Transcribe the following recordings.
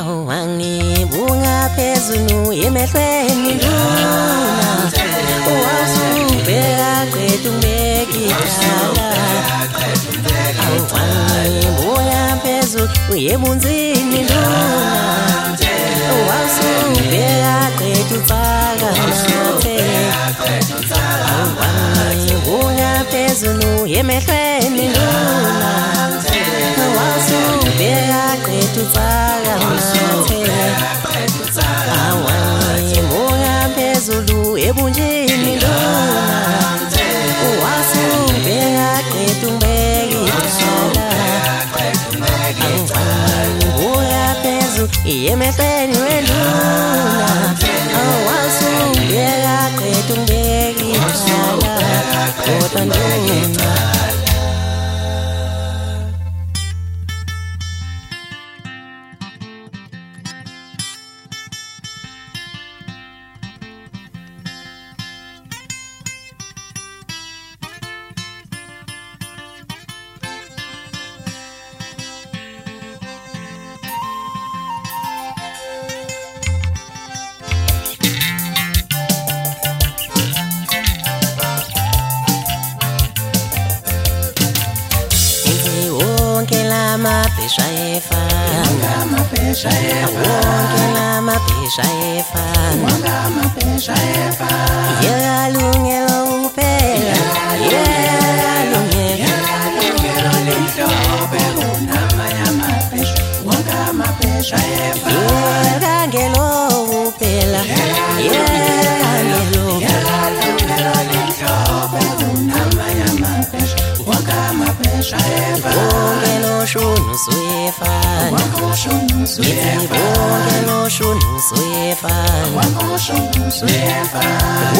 awangibunga phezulu emehlweni nduna wawusubheka qeda ungibekidala awangibunga phezulu uyebunzini nduna wawusubheka qeda utsaka nathe awangibunga phezulu emehlweni nduna wawusubheka qeda utsaka Uyaphezulu yemehlweni wedlula Awasungiyela qeda ungibekile Kodwa ngiyaqala lamabhisha efa wonke lamabhisha efa yekalungelo ungeloshi unoswefa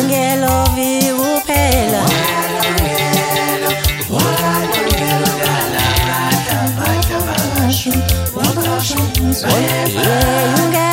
ungelovi kuphela Yeah, you got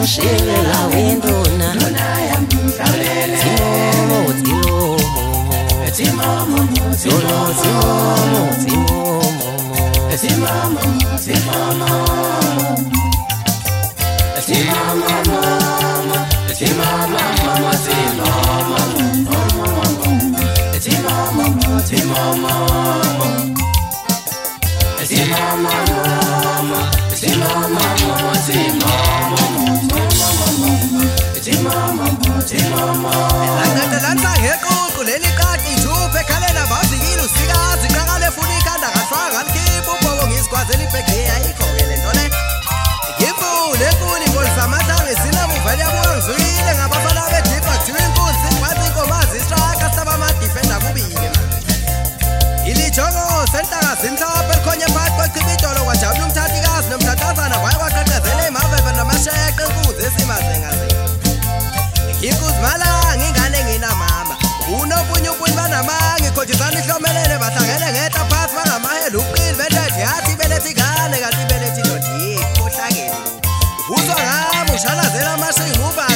ngishingela wenduna Timomo, Timomo Timomo, Timomo Timomo, Timomo Timomo, Timomo Simamama Simamama Simamama Simamama Simamama Simamama Simamama sana zera masai nguba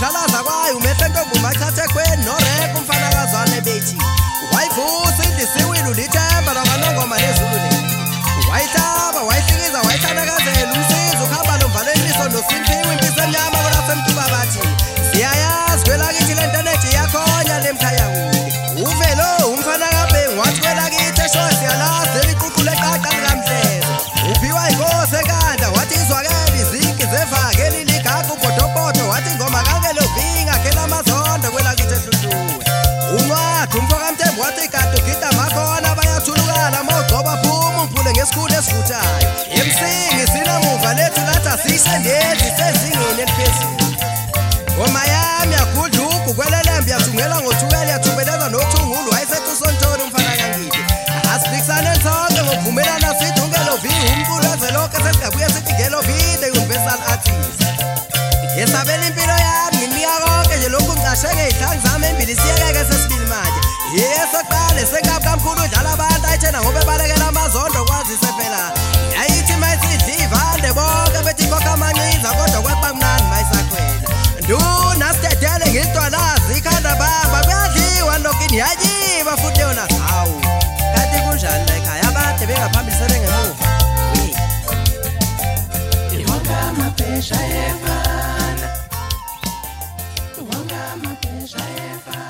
shalaza kwayo umehlo enkongoma athathe kwe thatha ikade ugida makhona bayathulukana mawudoba baphuma umphule ngesikhulu esivuthayo emsingi sinamuva lethu lathi asiyisendezi sezingeni eliphezulu maphesha efana wanga maphesha efana